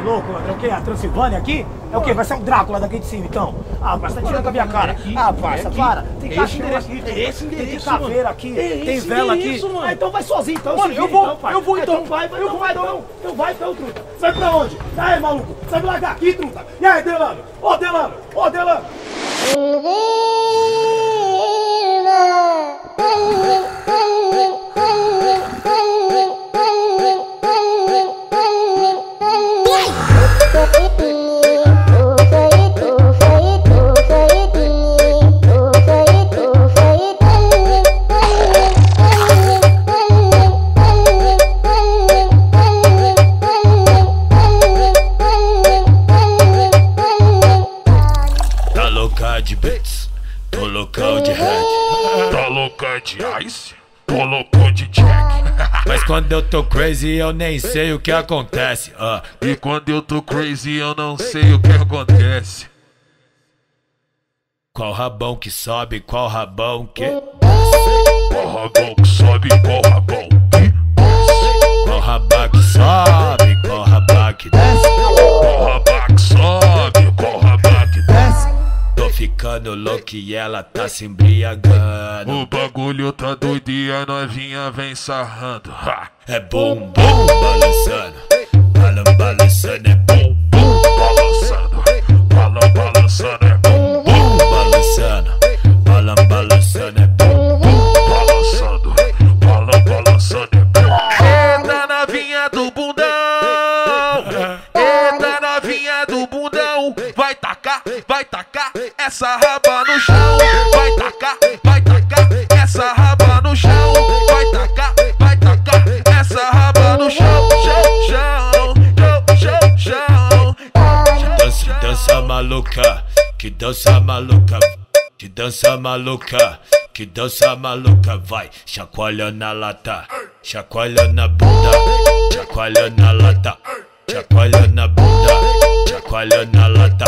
é louco, ladrão? O quê? A Transilvânia aqui? É o quê? Vai ser um Drácula daqui de cima, então? Ah, parça, tá tirando com a minha cara. Ah, parça, para. Tem caixinha aqui, é esse tem endereço, caveira mano. aqui, É tem vela aqui. endereço. Ah, então vai sozinho, então. Mano, eu vou, pai. eu vou, então. Então vai, vai, Eu então vou, vai, então. então. Então vai, então, truta. Sai pra onde? Aí, maluco? Sai me largar aqui, truta. E aí, Delano? Ô, Delano, ô, Delano. Tô loucão de head. Tá louca de ice? Tô louco de jack. Mas quando eu tô crazy eu nem sei o que acontece. ah. E quando eu tô crazy eu não sei o que acontece. Qual rabão que sobe, qual rabão que. Qual rabão que sobe, qual rabão ficando louco e ela tá se embriagando. O bagulho tá doido e a novinha vem sarrando. Ha! É bum bum balançando. Balan balançando, é bum bum Balançando, bala balançando, é bum bum balançando. Balan balançando, é bum bum. balançando, bala balançando, é. Eita novinha do bundão, eita novinha do bundão, vai tacar, vai tacar essa raba no chão, vai tacar, vai tacar. Essa raba no chão, vai tacar, vai tacar. Essa raba no chão, chão, chão, chão, chão, chão. Dança, dança maluca, que dança maluca, que dança maluca, que dança maluca, vai, chacoalha na lata, chacoalha na bunda, chacoalha na lata, chacoalha na bunda, chacoalha na lata,